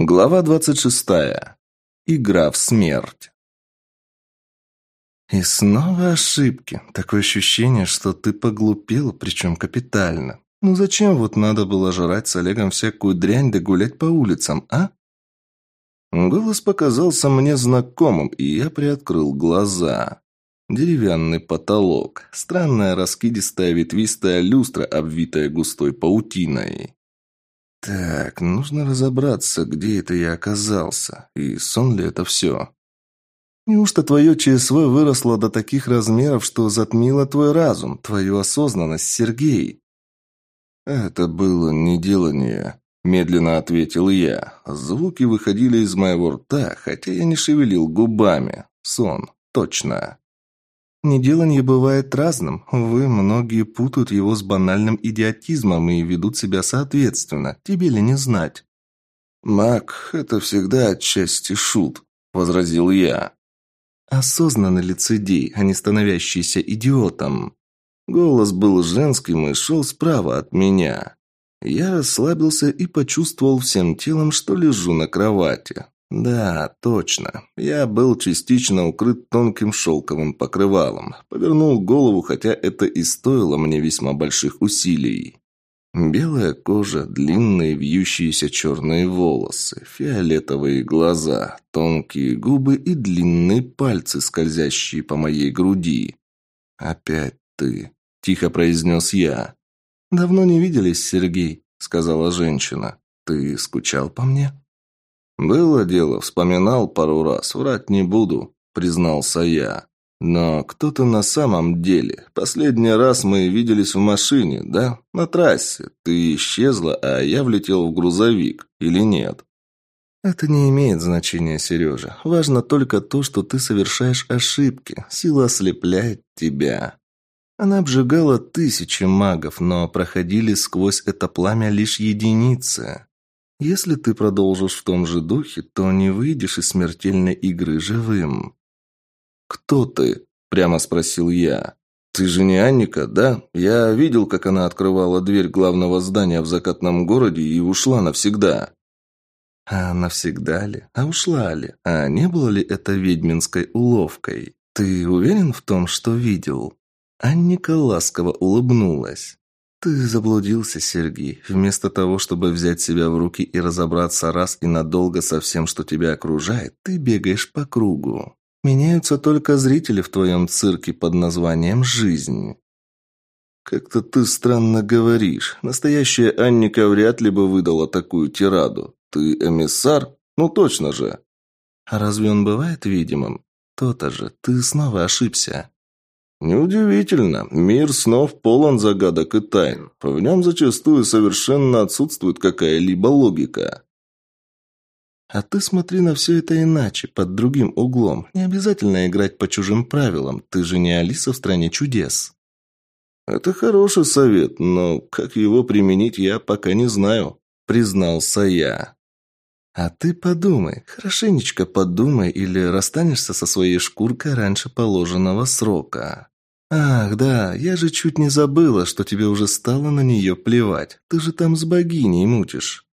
Глава двадцать шестая. Игра в смерть. И снова ошибки. Такое ощущение, что ты поглупел, причем капитально. Ну зачем вот надо было жрать с Олегом всякую дрянь да гулять по улицам, а? Голос показался мне знакомым, и я приоткрыл глаза. Деревянный потолок, странная раскидистая ветвистая люстра, обвитая густой паутиной. Так, нужно разобраться, где это я оказался, и сон ли это все. Неужто твое ЧСВ выросло до таких размеров, что затмило твой разум, твою осознанность, Сергей? Это было неделание, медленно ответил я. Звуки выходили из моего рта, хотя я не шевелил губами. Сон, точно. Неделанье бывает разным. Вы многие путают его с банальным идиотизмом и ведут себя соответственно. Тебе ли не знать? Маг – это всегда отчасти шут, возразил я. Осознанный лицедей, а не становящийся идиотом. Голос был женским и шел справа от меня. Я расслабился и почувствовал всем телом, что лежу на кровати. Да, точно. Я был частично укрыт тонким шелковым покрывалом. Повернул голову, хотя это и стоило мне весьма больших усилий. Белая кожа, длинные вьющиеся черные волосы, фиолетовые глаза, тонкие губы и длинные пальцы, скользящие по моей груди. «Опять ты», — тихо произнес я. «Давно не виделись, Сергей», — сказала женщина. «Ты скучал по мне?» «Было дело, вспоминал пару раз, врать не буду», – признался я. «Но кто ты на самом деле? Последний раз мы виделись в машине, да? На трассе. Ты исчезла, а я влетел в грузовик. Или нет?» «Это не имеет значения, Сережа. Важно только то, что ты совершаешь ошибки. Сила ослепляет тебя». Она обжигала тысячи магов, но проходили сквозь это пламя лишь единицы. Если ты продолжишь в том же духе, то не выйдешь из смертельной игры живым. «Кто ты?» – прямо спросил я. «Ты же не Анника, да? Я видел, как она открывала дверь главного здания в закатном городе и ушла навсегда». «А навсегда ли? А ушла ли? А не было ли это ведьминской уловкой? Ты уверен в том, что видел?» Анника ласково улыбнулась. «Ты заблудился, Сергей. Вместо того, чтобы взять себя в руки и разобраться раз и надолго со всем, что тебя окружает, ты бегаешь по кругу. Меняются только зрители в твоем цирке под названием «Жизнь». «Как-то ты странно говоришь. Настоящая Анника вряд ли бы выдала такую тираду. Ты эмиссар? Ну точно же!» «А разве он бывает видимым? То-то же, ты снова ошибся». Неудивительно, мир снов полон загадок и тайн. В нем зачастую совершенно отсутствует какая-либо логика. А ты смотри на все это иначе, под другим углом. Не обязательно играть по чужим правилам. Ты же не Алиса в стране чудес. Это хороший совет, но как его применить, я пока не знаю, признался я. А ты подумай, хорошенечко подумай, или расстанешься со своей шкуркой раньше положенного срока. Ах, да, я же чуть не забыла, что тебе уже стало на нее плевать. Ты же там с богиней мутишь.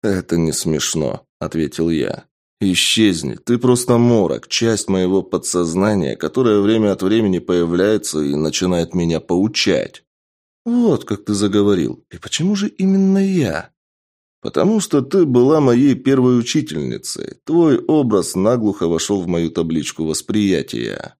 Это не смешно, ответил я. Исчезни, ты просто морок, часть моего подсознания, которая время от времени появляется и начинает меня поучать. Вот как ты заговорил. И почему же именно я? «Потому что ты была моей первой учительницей. Твой образ наглухо вошел в мою табличку восприятия».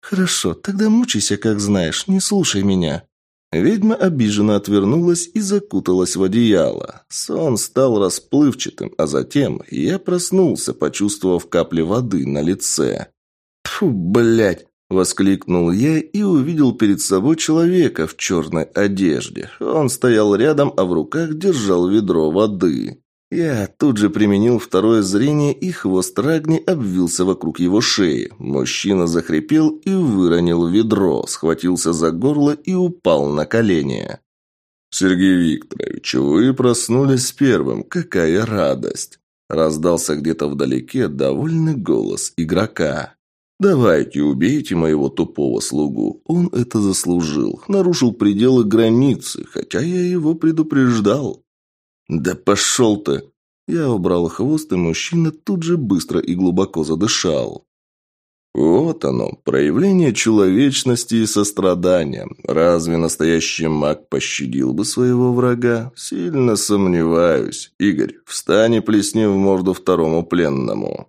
«Хорошо, тогда мучайся, как знаешь, не слушай меня». Ведьма обиженно отвернулась и закуталась в одеяло. Сон стал расплывчатым, а затем я проснулся, почувствовав капли воды на лице. «Фу, блядь!» – воскликнул я и увидел перед собой человека в черной одежде. Он стоял рядом, а в руках держал ведро воды. Я тут же применил второе зрение, и хвост Рагни обвился вокруг его шеи. Мужчина захрипел и выронил ведро, схватился за горло и упал на колени. «Сергей Викторович, вы проснулись первым. Какая радость!» Раздался где-то вдалеке довольный голос игрока. «Давайте убейте моего тупого слугу. Он это заслужил. Нарушил пределы границы, хотя я его предупреждал». «Да пошел ты!» Я убрал хвост, и мужчина тут же быстро и глубоко задышал. Вот оно, проявление человечности и сострадания. Разве настоящий маг пощадил бы своего врага? Сильно сомневаюсь. Игорь, встань и плесни в морду второму пленному.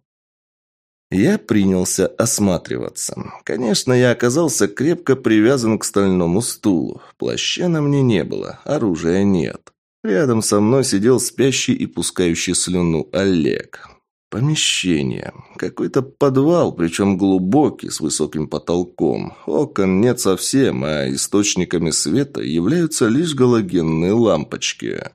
Я принялся осматриваться. Конечно, я оказался крепко привязан к стальному стулу. Плаща на мне не было, оружия нет. Рядом со мной сидел спящий и пускающий слюну Олег. Помещение. Какой-то подвал, причем глубокий, с высоким потолком. Окон нет совсем, а источниками света являются лишь галогенные лампочки.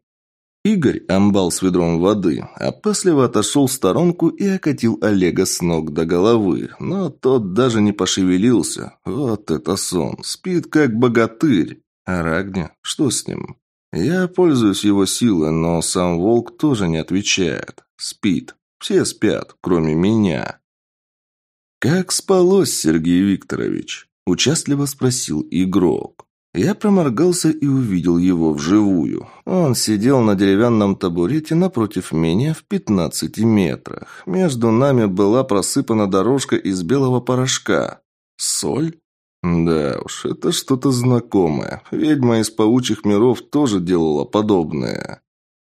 Игорь амбал с ведром воды, опасливо отошел в сторонку и окатил Олега с ног до головы, но тот даже не пошевелился. Вот это сон, спит как богатырь. А Рагня, что с ним? Я пользуюсь его силой, но сам волк тоже не отвечает. Спит. Все спят, кроме меня. «Как спалось, Сергей Викторович?» – участливо спросил игрок. Я проморгался и увидел его вживую. Он сидел на деревянном табурете напротив меня в пятнадцати метрах. Между нами была просыпана дорожка из белого порошка. Соль? Да уж, это что-то знакомое. Ведьма из паучьих миров тоже делала подобное.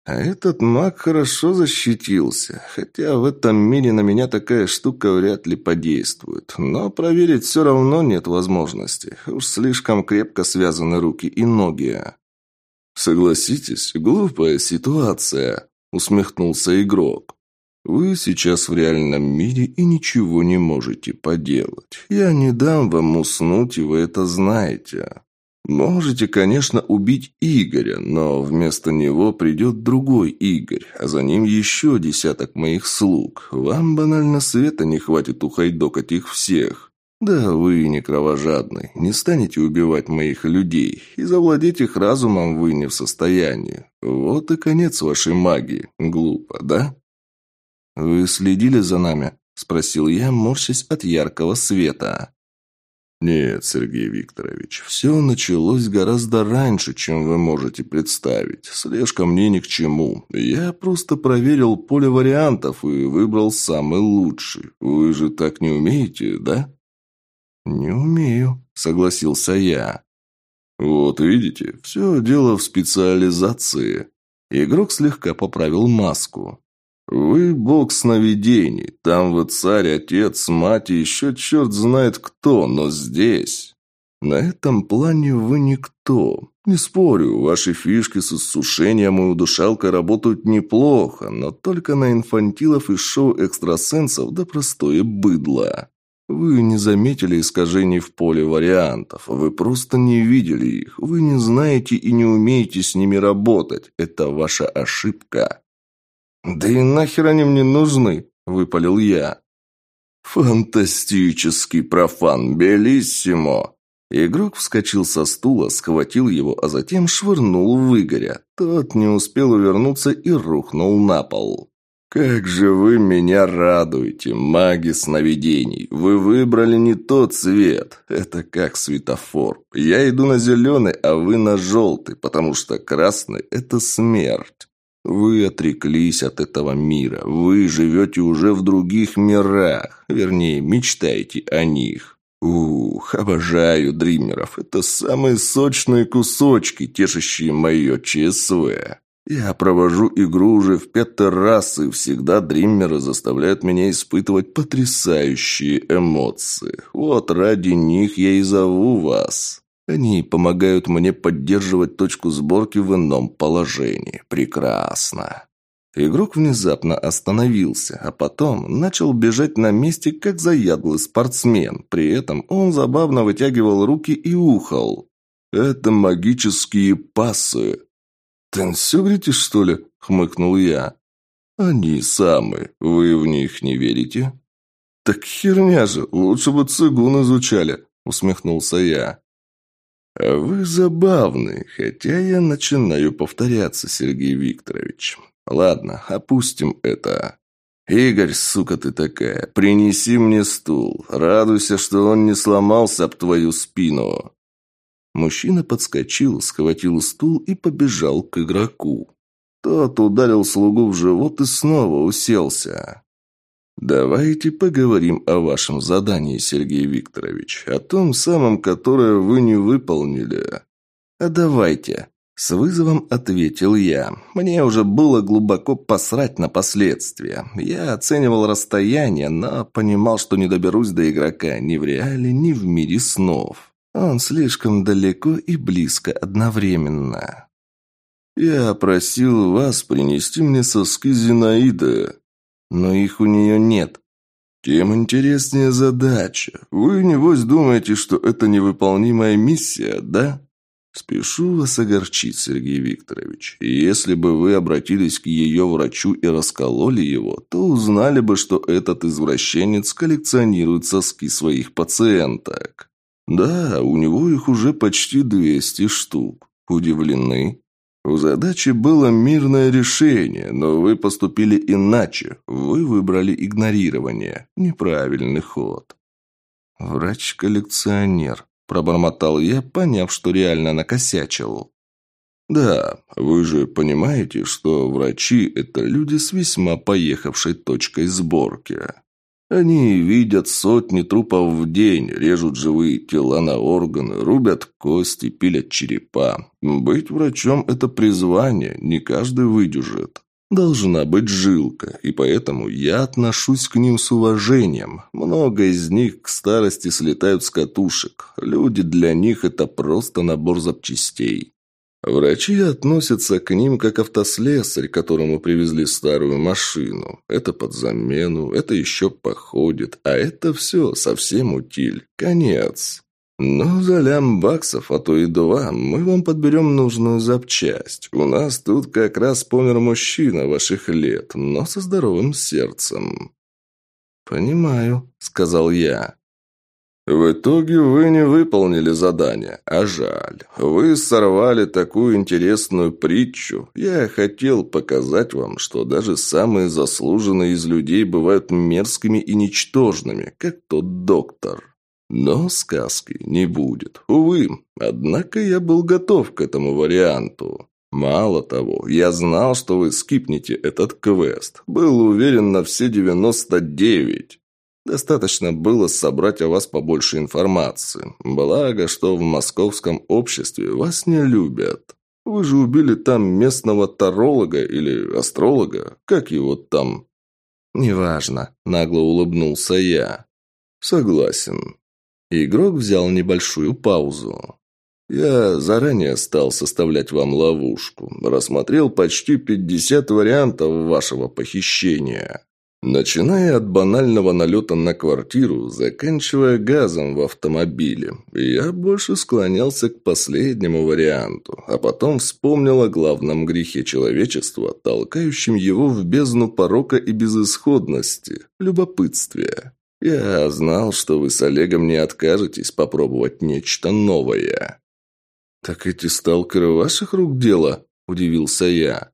А этот маг хорошо защитился, хотя в этом мире на меня такая штука вряд ли подействует. Но проверить все равно нет возможности. Уж слишком крепко связаны руки и ноги. «Согласитесь, глупая ситуация», — усмехнулся игрок. «Вы сейчас в реальном мире и ничего не можете поделать. Я не дам вам уснуть, и вы это знаете. Можете, конечно, убить Игоря, но вместо него придет другой Игорь, а за ним еще десяток моих слуг. Вам банально света не хватит ухайдокать их всех. Да вы не кровожадный, не станете убивать моих людей, и завладеть их разумом вы не в состоянии. Вот и конец вашей магии. Глупо, да? Вы следили за нами? Спросил я, морщась от яркого света. «Нет, Сергей Викторович, все началось гораздо раньше, чем вы можете представить. Слежка мне ни к чему. Я просто проверил поле вариантов и выбрал самый лучший. Вы же так не умеете, да?» «Не умею», — согласился я. «Вот видите, все дело в специализации». Игрок слегка поправил маску. «Вы бог сновидений. Там вы царь, отец, мать и еще черт знает кто, но здесь...» «На этом плане вы никто. Не спорю, ваши фишки с иссушением и удушалкой работают неплохо, но только на инфантилов и шоу экстрасенсов да простое быдло. Вы не заметили искажений в поле вариантов, вы просто не видели их, вы не знаете и не умеете с ними работать. Это ваша ошибка. «Да и нахер они мне нужны?» – выпалил я. «Фантастический профан, белиссимо!» Игрок вскочил со стула, схватил его, а затем швырнул в Игоря. Тот не успел увернуться и рухнул на пол. «Как же вы меня радуете, маги сновидений! Вы выбрали не тот цвет. Это как светофор. Я иду на зеленый, а вы на желтый, потому что красный – это смерть. Вы отреклись от этого мира. Вы живете уже в других мирах. Вернее, мечтаете о них. Ух, обожаю дримеров. Это самые сочные кусочки, тешащие мое ЧСВ. Я провожу игру уже в пятый раз, и всегда дримеры заставляют меня испытывать потрясающие эмоции. Вот ради них я и зову вас. Они помогают мне поддерживать точку сборки в ином положении. Прекрасно. Игрок внезапно остановился, а потом начал бежать на месте, как заядлый спортсмен. При этом он забавно вытягивал руки и ухал. «Это магические пасы». «Танцюрите, что ли?» – хмыкнул я. «Они самые. Вы в них не верите?» «Так херня же, лучше бы цигун изучали», – усмехнулся я. «Вы забавны, хотя я начинаю повторяться, Сергей Викторович. Ладно, опустим это. Игорь, сука ты такая, принеси мне стул. Радуйся, что он не сломался об твою спину». Мужчина подскочил, схватил стул и побежал к игроку. Тот ударил слугу в живот и снова уселся. «Давайте поговорим о вашем задании, Сергей Викторович, о том самом, которое вы не выполнили». «А давайте», – с вызовом ответил я. Мне уже было глубоко посрать на последствия. Я оценивал расстояние, но понимал, что не доберусь до игрока ни в реале, ни в мире снов. Он слишком далеко и близко одновременно. «Я просил вас принести мне соски Зинаиды», но их у нее нет. Тем интереснее задача. Вы, небось, думаете, что это невыполнимая миссия, да? Спешу вас огорчить, Сергей Викторович. Если бы вы обратились к ее врачу и раскололи его, то узнали бы, что этот извращенец коллекционирует соски своих пациенток. Да, у него их уже почти 200 штук. Удивлены? У задачи было мирное решение, но вы поступили иначе. Вы выбрали игнорирование. Неправильный ход. «Врач-коллекционер», – пробормотал я, поняв, что реально накосячил. «Да, вы же понимаете, что врачи – это люди с весьма поехавшей точкой сборки. Они видят сотни трупов в день, режут живые тела на органы, рубят кости, пилят черепа. Быть врачом – это призвание, не каждый выдержит. Должна быть жилка, и поэтому я отношусь к ним с уважением. Много из них к старости слетают с катушек. Люди для них – это просто набор запчастей. Врачи относятся к ним как автослесарь, которому привезли старую машину. Это под замену, это еще походит, а это все совсем утиль. Конец. Но за лям баксов, а то и два, мы вам подберем нужную запчасть. У нас тут как раз помер мужчина ваших лет, но со здоровым сердцем. «Понимаю», — сказал я. В итоге вы не выполнили задание, а жаль. Вы сорвали такую интересную притчу. Я хотел показать вам, что даже самые заслуженные из людей бывают мерзкими и ничтожными, как тот доктор. Но сказки не будет, увы. Однако я был готов к этому варианту. Мало того, я знал, что вы скипнете этот квест. Был уверен на все 99. Достаточно было собрать о вас побольше информации. Благо, что в московском обществе вас не любят. Вы же убили там местного таролога или астролога. Как его там? Неважно, нагло улыбнулся я. Согласен. Игрок взял небольшую паузу. Я заранее стал составлять вам ловушку. Рассмотрел почти 50 вариантов вашего похищения. Начиная от банального налета на квартиру, заканчивая газом в автомобиле, я больше склонялся к последнему варианту, а потом вспомнил о главном грехе человечества, толкающем его в бездну порока и безысходности – любопытстве. Я знал, что вы с Олегом не откажетесь попробовать нечто новое. «Так эти сталкеры ваших рук дело?» – удивился я.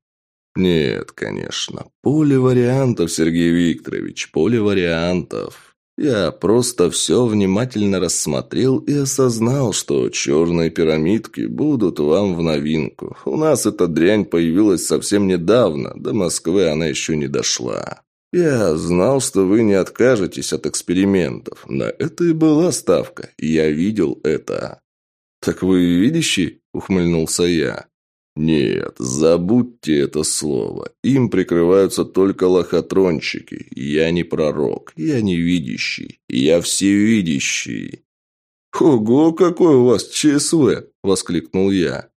Нет, конечно. Поле вариантов, Сергей Викторович, поле вариантов. Я просто все внимательно рассмотрел и осознал, что черные пирамидки будут вам в новинку. У нас эта дрянь появилась совсем недавно, до Москвы она еще не дошла. Я знал, что вы не откажетесь от экспериментов. На это и была ставка. Я видел это. «Так вы видящий?» – ухмыльнулся я. «Нет, забудьте это слово. Им прикрываются только лохотронщики. Я не пророк, я не видящий, я всевидящий». «Ого, какой у вас ЧСВ!» – воскликнул я.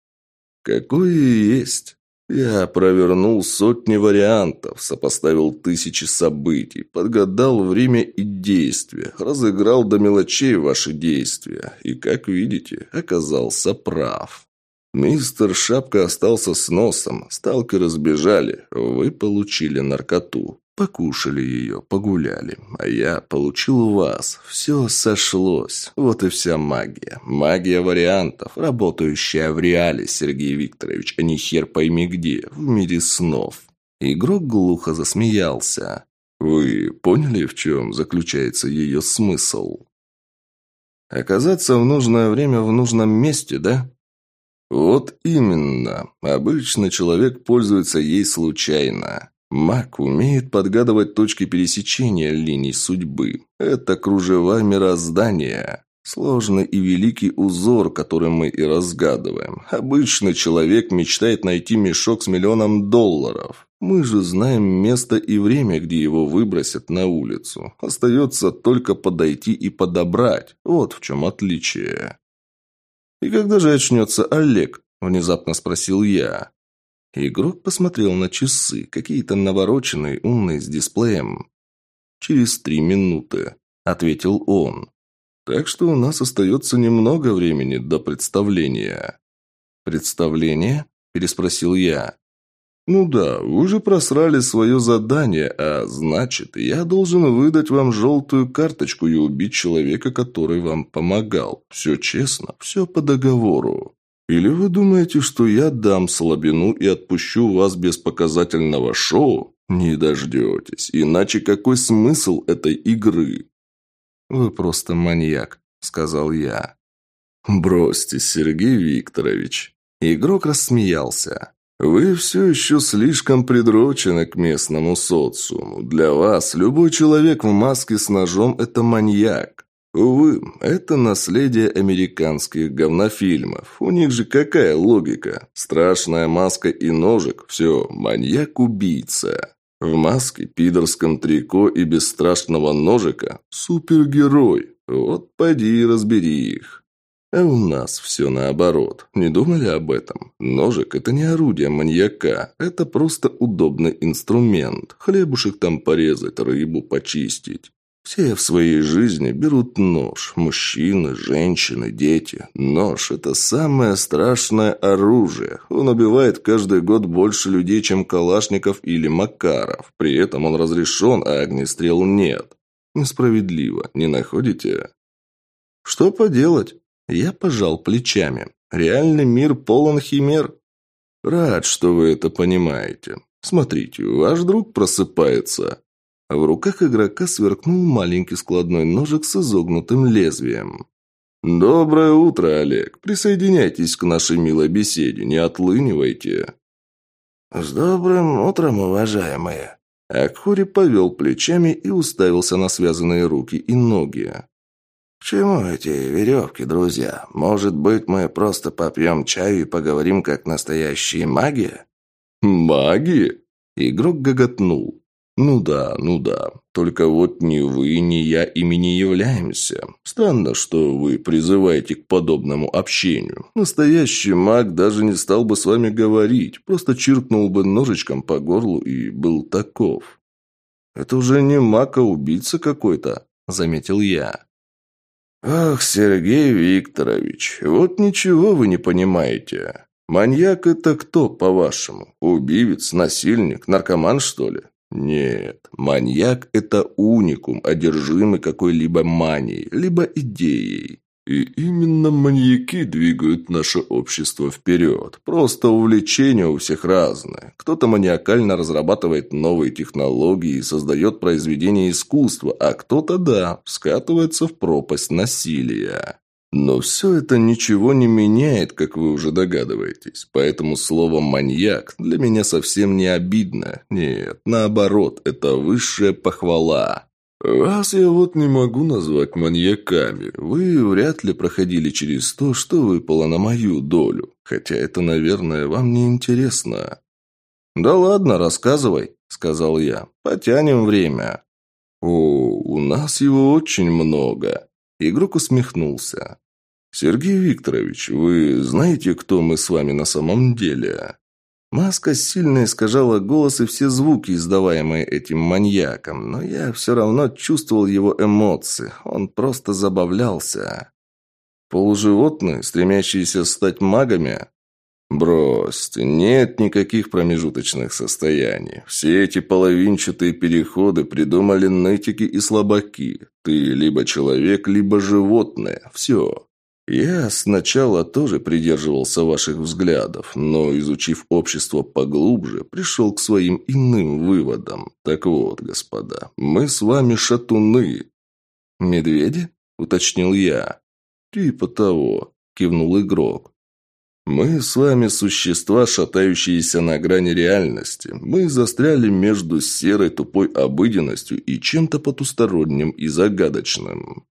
«Какое есть. Я провернул сотни вариантов, сопоставил тысячи событий, подгадал время и действия, разыграл до мелочей ваши действия и, как видите, оказался прав». Мистер Шапка остался с носом, сталкеры сбежали, вы получили наркоту. Покушали ее, погуляли, а я получил вас. Все сошлось. Вот и вся магия. Магия вариантов, работающая в реале, Сергей Викторович, а не хер пойми где, в мире снов. Игрок глухо засмеялся. Вы поняли, в чем заключается ее смысл? Оказаться в нужное время в нужном месте, да? Вот именно. Обычно человек пользуется ей случайно. Маг умеет подгадывать точки пересечения линий судьбы. Это кружева мироздания. Сложный и великий узор, который мы и разгадываем. Обычный человек мечтает найти мешок с миллионом долларов. Мы же знаем место и время, где его выбросят на улицу. Остается только подойти и подобрать. Вот в чем отличие. «И когда же очнется Олег?» – внезапно спросил я. Игрок посмотрел на часы, какие-то навороченные, умные, с дисплеем. «Через три минуты», – ответил он. «Так что у нас остается немного времени до представления». «Представление?» – переспросил я. «Ну да, вы же просрали свое задание, а значит, я должен выдать вам желтую карточку и убить человека, который вам помогал. Все честно, все по договору. Или вы думаете, что я дам слабину и отпущу вас без показательного шоу? Не дождетесь, иначе какой смысл этой игры?» «Вы просто маньяк», — сказал я. «Бросьте, Сергей Викторович». Игрок рассмеялся. Вы все еще слишком придрочены к местному социуму. Для вас любой человек в маске с ножом – это маньяк. Увы, это наследие американских говнофильмов. У них же какая логика? Страшная маска и ножик – все, маньяк-убийца. В маске, пидорском трико и без страшного ножика – супергерой. Вот поди и разбери их. А у нас все наоборот. Не думали об этом? Ножик – это не орудие маньяка. Это просто удобный инструмент. Хлебушек там порезать, рыбу почистить. Все в своей жизни берут нож. Мужчины, женщины, дети. Нож – это самое страшное оружие. Он убивает каждый год больше людей, чем Калашников или Макаров. При этом он разрешен, а огнестрел нет. Несправедливо, не находите? Что поделать? Я пожал плечами. Реальный мир полон химер. Рад, что вы это понимаете. Смотрите, ваш друг просыпается. В руках игрока сверкнул маленький складной ножик с изогнутым лезвием. «Доброе утро, Олег. Присоединяйтесь к нашей милой беседе, не отлынивайте». «С добрым утром, уважаемые!» Акхори повел плечами и уставился на связанные руки и ноги. «К чему эти веревки, друзья? Может быть, мы просто попьем чаю и поговорим, как настоящие маги?» «Маги?» Игрок гоготнул. «Ну да, ну да. Только вот ни вы, ни я ими не являемся. Странно, что вы призываете к подобному общению. Настоящий маг даже не стал бы с вами говорить, просто чиркнул бы ножичком по горлу и был таков». «Это уже не маг, а убийца какой-то», — заметил я. «Ах, Сергей Викторович, вот ничего вы не понимаете. Маньяк – это кто, по-вашему? Убивец, насильник, наркоман, что ли? Нет, маньяк – это уникум, одержимый какой-либо манией, либо идеей. И именно маньяки двигают наше общество вперед. Просто увлечения у всех разные. Кто-то маниакально разрабатывает новые технологии и создает произведения искусства, а кто-то, да, скатывается в пропасть насилия. Но все это ничего не меняет, как вы уже догадываетесь. Поэтому слово «маньяк» для меня совсем не обидно. Нет, наоборот, это высшая похвала. «Вас я вот не могу назвать маньяками. Вы вряд ли проходили через то, что выпало на мою долю. Хотя это, наверное, вам не интересно». «Да ладно, рассказывай», — сказал я. «Потянем время». «О, у нас его очень много». Игрок усмехнулся. «Сергей Викторович, вы знаете, кто мы с вами на самом деле?» Маска сильно искажала голос и все звуки, издаваемые этим маньяком, но я все равно чувствовал его эмоции. Он просто забавлялся. Полуживотные, стремящиеся стать магами? Бросьте, нет никаких промежуточных состояний. Все эти половинчатые переходы придумали нытики и слабаки. Ты либо человек, либо животное. Все. Я сначала тоже придерживался ваших взглядов, но, изучив общество поглубже, пришел к своим иным выводам. Так вот, господа, мы с вами шатуны. «Медведи?» – уточнил я. «Типа того», – кивнул игрок. Мы с вами существа, шатающиеся на грани реальности. Мы застряли между серой тупой обыденностью и чем-то потусторонним и загадочным.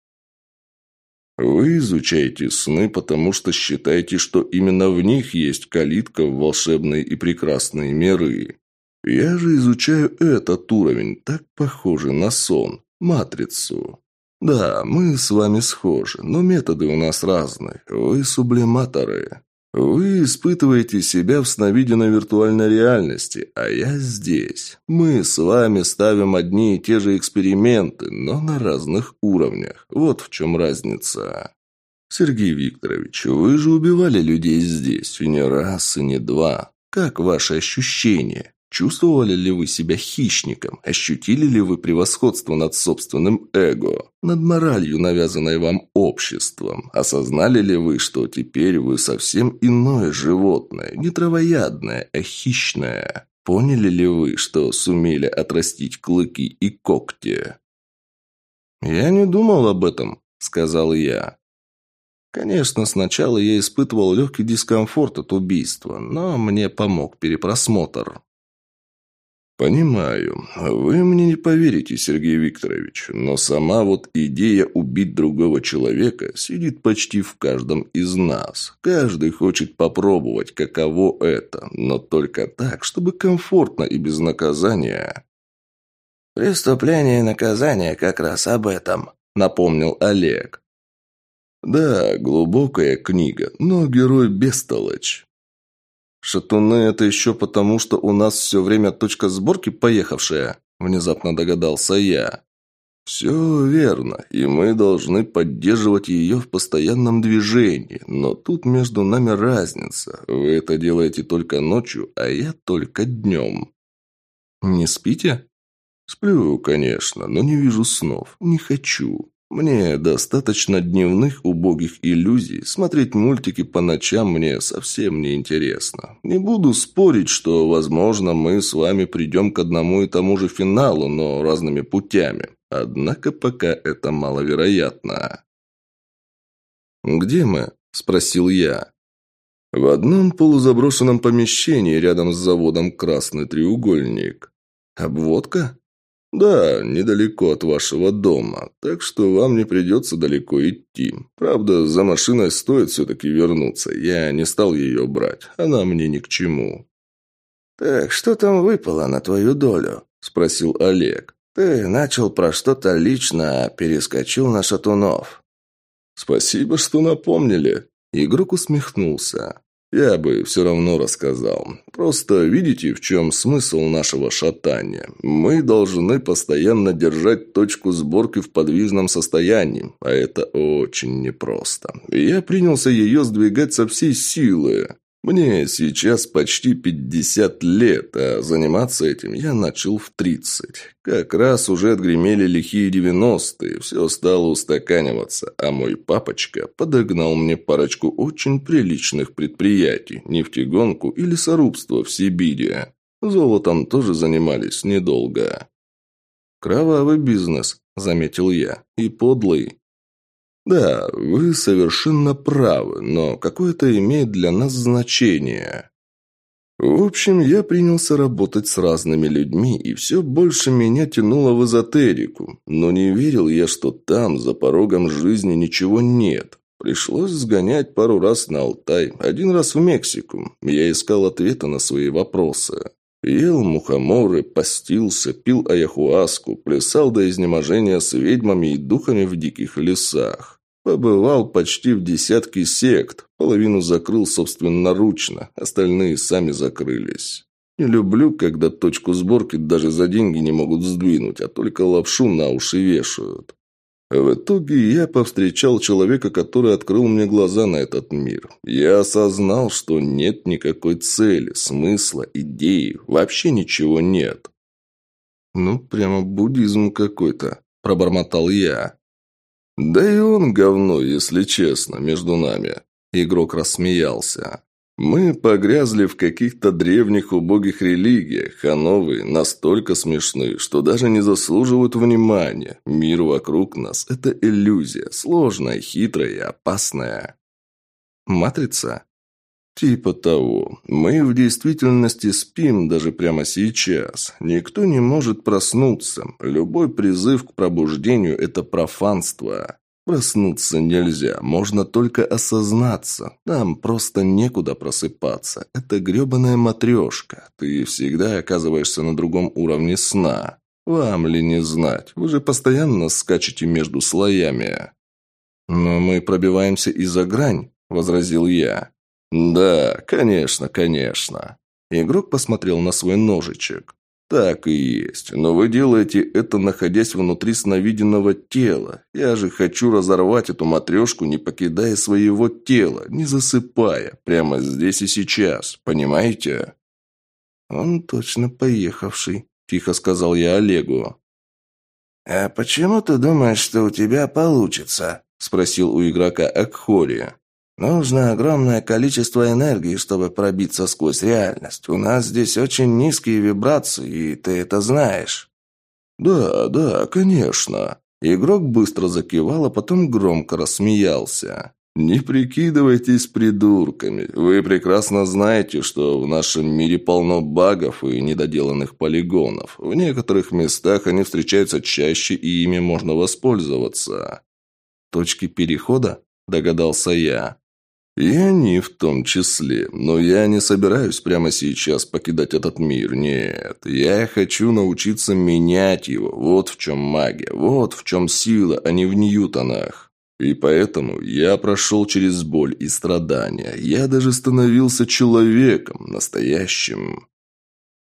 Вы изучаете сны, потому что считаете, что именно в них есть калитка в волшебные и прекрасные миры. Я же изучаю этот уровень, так похожий на сон, матрицу. Да, мы с вами схожи, но методы у нас разные. Вы сублиматоры. Вы испытываете себя в сновиденной виртуальной реальности, а я здесь. Мы с вами ставим одни и те же эксперименты, но на разных уровнях. Вот в чем разница. Сергей Викторович, вы же убивали людей здесь, и не раз, и не два. Как ваши ощущения? Чувствовали ли вы себя хищником? Ощутили ли вы превосходство над собственным эго? Над моралью, навязанной вам обществом? Осознали ли вы, что теперь вы совсем иное животное, не травоядное, а хищное? Поняли ли вы, что сумели отрастить клыки и когти? «Я не думал об этом», — сказал я. Конечно, сначала я испытывал легкий дискомфорт от убийства, но мне помог перепросмотр. «Понимаю. Вы мне не поверите, Сергей Викторович, но сама вот идея убить другого человека сидит почти в каждом из нас. Каждый хочет попробовать, каково это, но только так, чтобы комфортно и без наказания». «Преступление и наказание как раз об этом», — напомнил Олег. «Да, глубокая книга, но герой бестолочь». «Шатуны – это еще потому, что у нас все время точка сборки поехавшая», – внезапно догадался я. «Все верно, и мы должны поддерживать ее в постоянном движении, но тут между нами разница. Вы это делаете только ночью, а я только днем». «Не спите?» «Сплю, конечно, но не вижу снов, не хочу. Мне достаточно дневных убогих иллюзий. Смотреть мультики по ночам мне совсем не интересно. Не буду спорить, что, возможно, мы с вами придем к одному и тому же финалу, но разными путями. Однако пока это маловероятно. «Где мы?» – спросил я. «В одном полузаброшенном помещении рядом с заводом «Красный треугольник». «Обводка?» «Да, недалеко от вашего дома, так что вам не придется далеко идти. Правда, за машиной стоит все-таки вернуться. Я не стал ее брать, она мне ни к чему». «Так что там выпало на твою долю?» – спросил Олег. «Ты начал про что-то лично, а перескочил на шатунов». «Спасибо, что напомнили». Игрок усмехнулся. Я бы все равно рассказал. Просто видите, в чем смысл нашего шатания? Мы должны постоянно держать точку сборки в подвижном состоянии, а это очень непросто. Я принялся ее сдвигать со всей силы. Мне сейчас почти 50 лет, а заниматься этим я начал в 30. Как раз уже отгремели лихие 90-е, все стало устаканиваться, а мой папочка подогнал мне парочку очень приличных предприятий, нефтегонку и лесорубство в Сибири. Золотом тоже занимались недолго. «Кровавый бизнес», — заметил я, — «и подлый». «Да, вы совершенно правы, но какое-то имеет для нас значение». В общем, я принялся работать с разными людьми, и все больше меня тянуло в эзотерику. Но не верил я, что там, за порогом жизни, ничего нет. Пришлось сгонять пару раз на Алтай, один раз в Мексику. Я искал ответы на свои вопросы. Ел мухоморы, постился, пил аяхуаску, плясал до изнеможения с ведьмами и духами в диких лесах. Побывал почти в десятке сект, половину закрыл собственноручно, остальные сами закрылись. Не люблю, когда точку сборки даже за деньги не могут сдвинуть, а только лапшу на уши вешают. В итоге я повстречал человека, который открыл мне глаза на этот мир. Я осознал, что нет никакой цели, смысла, идеи, вообще ничего нет. «Ну, прямо буддизм какой-то», – пробормотал я. «Да и он говно, если честно, между нами», – игрок рассмеялся. Мы погрязли в каких-то древних убогих религиях, а новые настолько смешны, что даже не заслуживают внимания. Мир вокруг нас – это иллюзия, сложная, хитрая и опасная. Матрица? Типа того. Мы в действительности спим даже прямо сейчас. Никто не может проснуться. Любой призыв к пробуждению – это профанство. Проснуться нельзя, можно только осознаться. Нам просто некуда просыпаться. Это гребаная матрешка. Ты всегда оказываешься на другом уровне сна. Вам ли не знать? Вы же постоянно скачете между слоями. Но мы пробиваемся и за грань, возразил я. Да, конечно, конечно. Игрок посмотрел на свой ножичек. «Так и есть. Но вы делаете это, находясь внутри сновиденного тела. Я же хочу разорвать эту матрешку, не покидая своего тела, не засыпая, прямо здесь и сейчас. Понимаете?» «Он точно поехавший», – тихо сказал я Олегу. «А почему ты думаешь, что у тебя получится?» – спросил у игрока Акхори. Нужно огромное количество энергии, чтобы пробиться сквозь реальность. У нас здесь очень низкие вибрации, и ты это знаешь». «Да, да, конечно». Игрок быстро закивал, а потом громко рассмеялся. «Не прикидывайтесь придурками. Вы прекрасно знаете, что в нашем мире полно багов и недоделанных полигонов. В некоторых местах они встречаются чаще, и ими можно воспользоваться». «Точки перехода?» – догадался я. И они в том числе. Но я не собираюсь прямо сейчас покидать этот мир. Нет. Я хочу научиться менять его. Вот в чем магия. Вот в чем сила, а не в Ньютонах. И поэтому я прошел через боль и страдания. Я даже становился человеком, настоящим.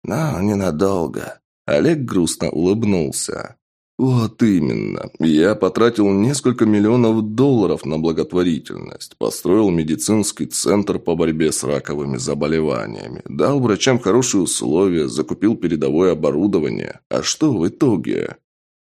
Но ненадолго. Олег грустно улыбнулся. «Вот именно. Я потратил несколько миллионов долларов на благотворительность, построил медицинский центр по борьбе с раковыми заболеваниями, дал врачам хорошие условия, закупил передовое оборудование. А что в итоге?»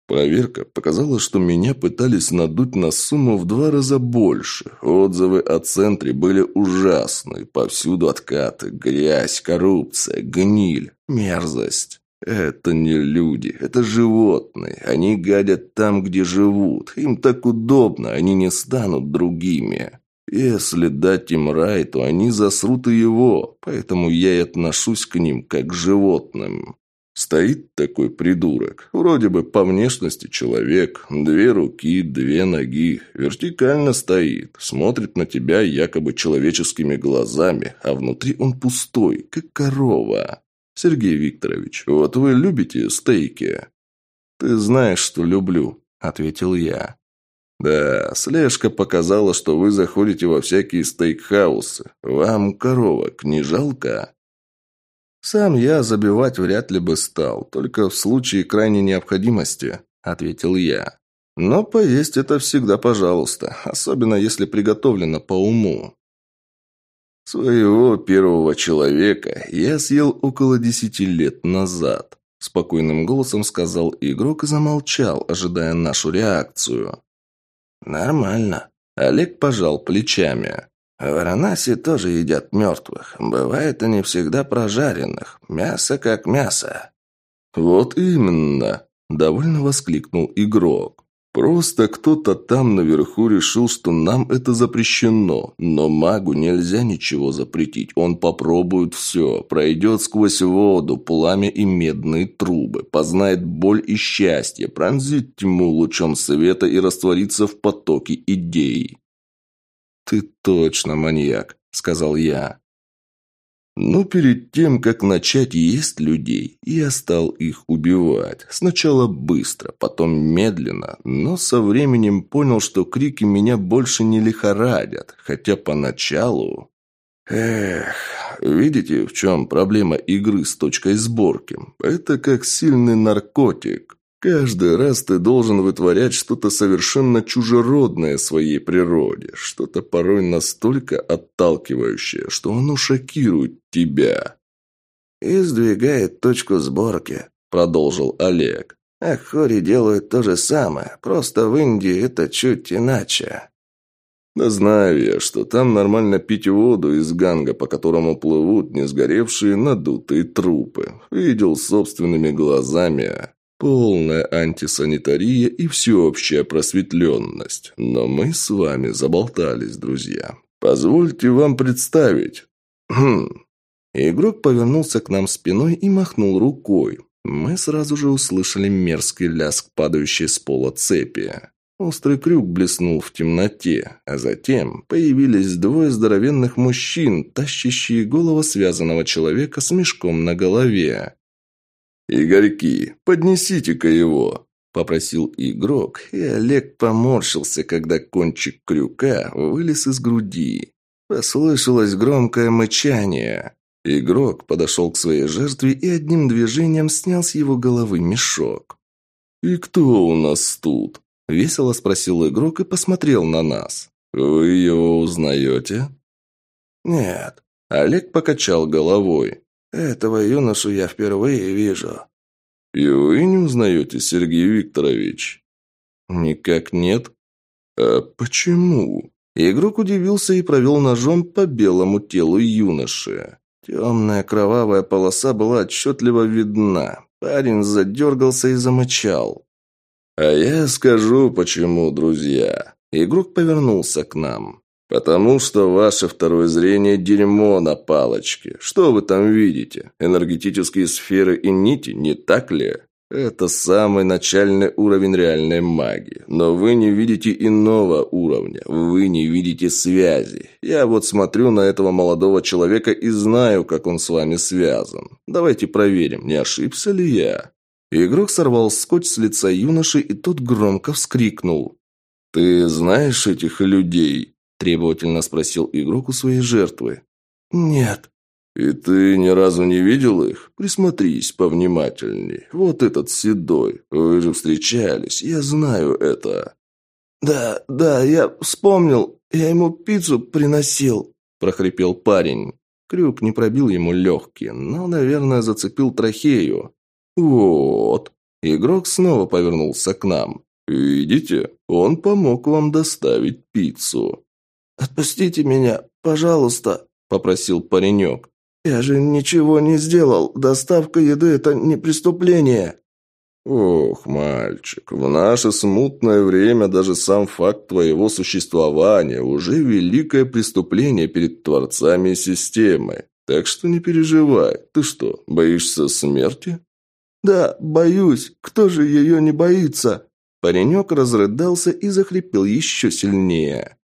Проверка показала, что меня пытались надуть на сумму в два раза больше. Отзывы о центре были ужасные. Повсюду откаты, грязь, коррупция, гниль, мерзость. Это не люди, это животные. Они гадят там, где живут. Им так удобно, они не станут другими. Если дать им рай, то они засрут и его, поэтому я и отношусь к ним как к животным. Стоит такой придурок, вроде бы по внешности человек, две руки, две ноги, вертикально стоит, смотрит на тебя якобы человеческими глазами, а внутри он пустой, как корова. «Сергей Викторович, вот вы любите стейки?» «Ты знаешь, что люблю», — ответил я. «Да, слежка показала, что вы заходите во всякие стейкхаусы. Вам коровок не жалко?» «Сам я забивать вряд ли бы стал, только в случае крайней необходимости», — ответил я. «Но поесть это всегда пожалуйста, особенно если приготовлено по уму. «Своего первого человека я съел около десяти лет назад», – спокойным голосом сказал игрок и замолчал, ожидая нашу реакцию. «Нормально». Олег пожал плечами. Варанаси тоже едят мертвых. Бывает и не всегда прожаренных. Мясо как мясо. «Вот именно!» – довольно воскликнул игрок. Просто кто-то там наверху решил, что нам это запрещено. Но магу нельзя ничего запретить. Он попробует все. Пройдет сквозь воду, пламя и медные трубы. Познает боль и счастье. Пронзит тьму лучом света и растворится в потоке идей. «Ты точно маньяк», — сказал я. Но перед тем, как начать есть людей, я стал их убивать. Сначала быстро, потом медленно, но со временем понял, что крики меня больше не лихорадят, хотя поначалу... Эх, видите, в чем проблема игры с точкой сборки? Это как сильный наркотик. Каждый раз ты должен вытворять что-то совершенно чужеродное своей природе, что-то порой настолько отталкивающее, что оно шокирует тебя. «И сдвигает точку сборки», — продолжил Олег. «А Хори делают то же самое, просто в Индии это чуть иначе». Да знаю я, что там нормально пить воду из ганга, по которому плывут не сгоревшие надутые трупы. Видел собственными глазами. Полная антисанитария и всеобщая просветленность. Но мы с вами заболтались, друзья. Позвольте вам представить. Хм. Игрок повернулся к нам спиной и махнул рукой. Мы сразу же услышали мерзкий лязг, падающий с пола цепи. Острый крюк блеснул в темноте, а затем появились двое здоровенных мужчин, тащащие голову связанного человека с мешком на голове. «Игорьки, поднесите-ка его!» – попросил игрок, и Олег поморщился, когда кончик крюка вылез из груди. Послышалось громкое мычание. Игрок подошел к своей жертве и одним движением снял с его головы мешок. «И кто у нас тут?» Весело спросил игрок и посмотрел на нас. «Вы его узнаете?» «Нет». Олег покачал головой. «Этого юношу я впервые вижу». «И вы не узнаете, Сергей Викторович?» «Никак нет». «А почему?» Игрок удивился и провел ножом по белому телу юноши. Темная кровавая полоса была отчетливо видна. Парень задергался и замычал. «А я скажу, почему, друзья». Игрок повернулся к нам. «Потому что ваше второе зрение – дерьмо на палочке. Что вы там видите? Энергетические сферы и нити, не так ли? Это самый начальный уровень реальной магии. Но вы не видите иного уровня. Вы не видите связи. Я вот смотрю на этого молодого человека и знаю, как он с вами связан. Давайте проверим, не ошибся ли я?» Игрок сорвал скотч с лица юноши, и тот громко вскрикнул. «Ты знаешь этих людей?» – требовательно спросил игрок у своей жертвы. «Нет». «И ты ни разу не видел их? Присмотрись повнимательней. Вот этот седой. Вы же встречались, я знаю это». «Да, да, я вспомнил. Я ему пиццу приносил», – прохрипел парень. Крюк не пробил ему легкие, но, наверное, зацепил трахею. «Вот». Игрок снова повернулся к нам. «Видите, он помог вам доставить пиццу». «Отпустите меня, пожалуйста», – попросил паренек. «Я же ничего не сделал. Доставка еды – это не преступление». «Ох, мальчик, в наше смутное время даже сам факт твоего существования уже великое преступление перед творцами и системой. Так что не переживай. Ты что, боишься смерти?» «Да, боюсь. Кто же ее не боится?» Паренек разрыдался и захрипел еще сильнее.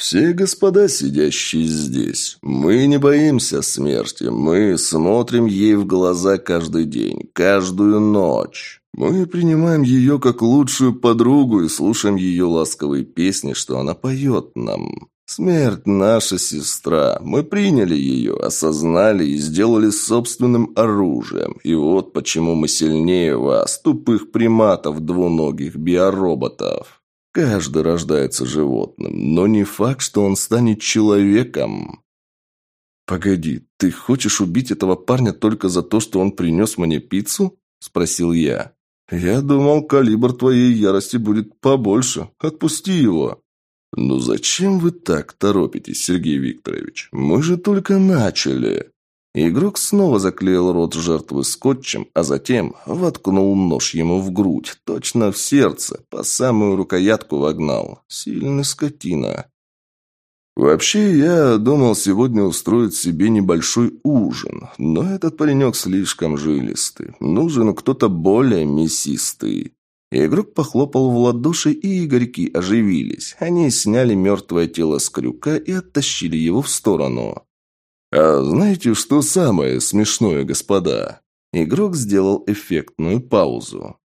«Все господа, сидящие здесь, мы не боимся смерти. Мы смотрим ей в глаза каждый день, каждую ночь. Мы принимаем ее как лучшую подругу и слушаем ее ласковые песни, что она поет нам. Смерть наша сестра. Мы приняли ее, осознали и сделали собственным оружием. И вот почему мы сильнее вас, тупых приматов, двуногих биороботов. Каждый рождается животным, но не факт, что он станет человеком. «Погоди, ты хочешь убить этого парня только за то, что он принес мне пиццу?» – спросил я. «Я думал, калибр твоей ярости будет побольше. Отпусти его». «Ну зачем вы так торопитесь, Сергей Викторович? Мы же только начали!» Игрок снова заклеил рот жертвы скотчем, а затем воткнул нож ему в грудь, точно в сердце, по самую рукоятку вогнал. Сильный скотина. Вообще, я думал сегодня устроить себе небольшой ужин, но этот паренек слишком жилистый. Нужен кто-то более мясистый. Игрок похлопал в ладоши, и игорьки оживились. Они сняли мертвое тело с крюка и оттащили его в сторону. «А знаете, что самое смешное, господа?» Игрок сделал эффектную паузу.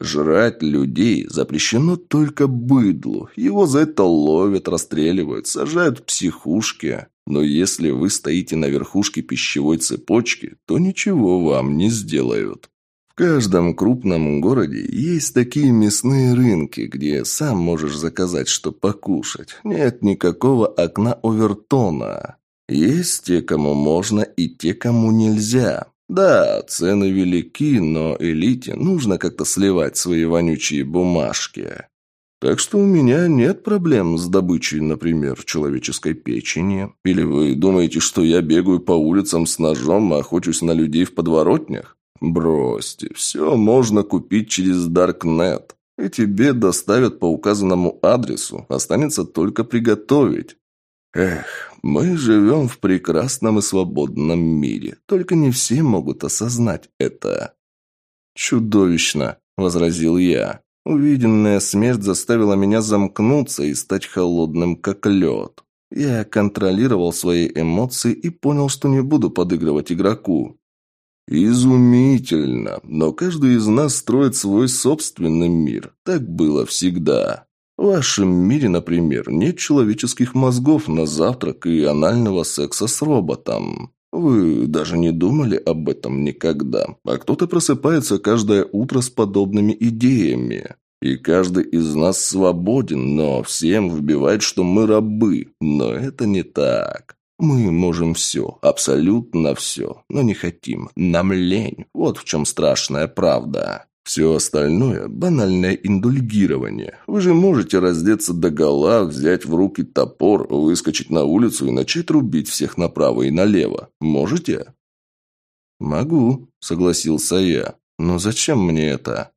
«Жрать людей запрещено только быдлу. Его за это ловят, расстреливают, сажают в психушки. Но если вы стоите на верхушке пищевой цепочки, то ничего вам не сделают каждом крупном городе есть такие мясные рынки, где сам можешь заказать, что покушать. Нет никакого окна овертона. Есть те, кому можно, и те, кому нельзя. Да, цены велики, но элите нужно как-то сливать свои вонючие бумажки. Так что у меня нет проблем с добычей, например, человеческой печени. Или вы думаете, что я бегаю по улицам с ножом и охочусь на людей в подворотнях? «Бросьте, все можно купить через Даркнет, и тебе доставят по указанному адресу, останется только приготовить». Эх, мы живем в прекрасном и свободном мире, только не все могут осознать это. Чудовищно, возразил я. Увиденная смерть заставила меня замкнуться и стать холодным, как лед. Я контролировал свои эмоции и понял, что не буду подыгрывать игроку. Изумительно, но каждый из нас строит свой собственный мир. Так было всегда. В вашем мире, например, нет человеческих мозгов на завтрак и анального секса с роботом. Вы даже не думали об этом никогда. А кто-то просыпается каждое утро с подобными идеями. И каждый из нас свободен, но всем вбивает, что мы рабы. Но это не так. Мы можем все, абсолютно все, но не хотим. Нам лень. Вот в чем страшная правда. Все остальное – банальное индульгирование. Вы же можете раздеться до гола, взять в руки топор, выскочить на улицу и начать рубить всех направо и налево. Можете? «Могу», – согласился я. «Но зачем мне это?»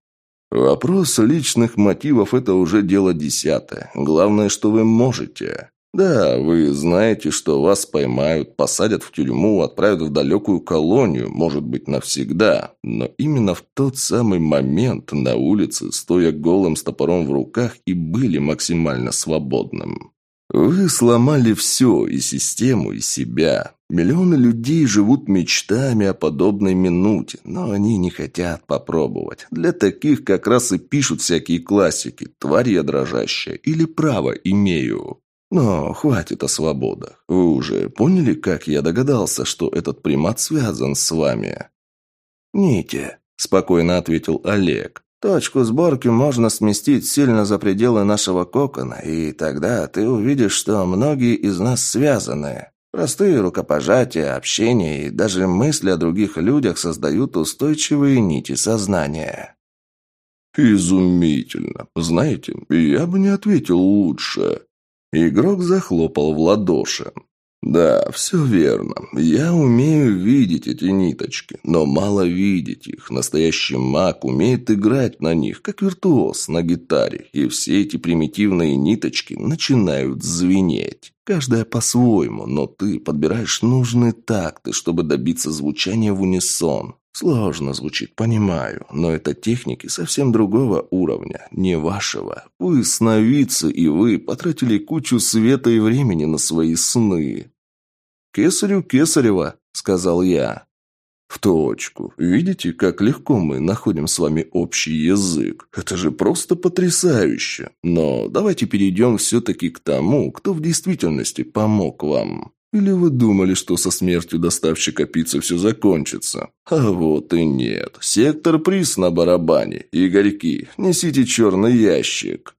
«Вопрос личных мотивов – это уже дело десятое. Главное, что вы можете. Да, вы знаете, что вас поймают, посадят в тюрьму, отправят в далекую колонию, может быть, навсегда. Но именно в тот самый момент на улице, стоя голым с топором в руках, и были максимально свободным. Вы сломали все, и систему, и себя. Миллионы людей живут мечтами о подобной минуте, но они не хотят попробовать. Для таких как раз и пишут всякие классики «Тварь я дрожащая» или «Право имею». Но хватит о свободах. Вы уже поняли, как я догадался, что этот примат связан с вами?» «Нити», – спокойно ответил Олег. «Точку сборки можно сместить сильно за пределы нашего кокона, и тогда ты увидишь, что многие из нас связаны. Простые рукопожатия, общение и даже мысли о других людях создают устойчивые нити сознания». «Изумительно. Знаете, я бы не ответил лучше. Игрок захлопал в ладоши. «Да, все верно. Я умею видеть эти ниточки, но мало видеть их. Настоящий маг умеет играть на них, как виртуоз на гитаре, и все эти примитивные ниточки начинают звенеть. Каждая по-своему, но ты подбираешь нужные такты, чтобы добиться звучания в унисон. Сложно звучит, понимаю, но это техники совсем другого уровня, не вашего. Вы сновидцы, и вы потратили кучу света и времени на свои сны. «Кесарю Кесарева», — сказал я. «В точку. Видите, как легко мы находим с вами общий язык? Это же просто потрясающе. Но давайте перейдем все-таки к тому, кто в действительности помог вам. Или вы думали, что со смертью доставщика пиццы все закончится? А вот и нет. Сектор приз на барабане. Игорьки, несите черный ящик.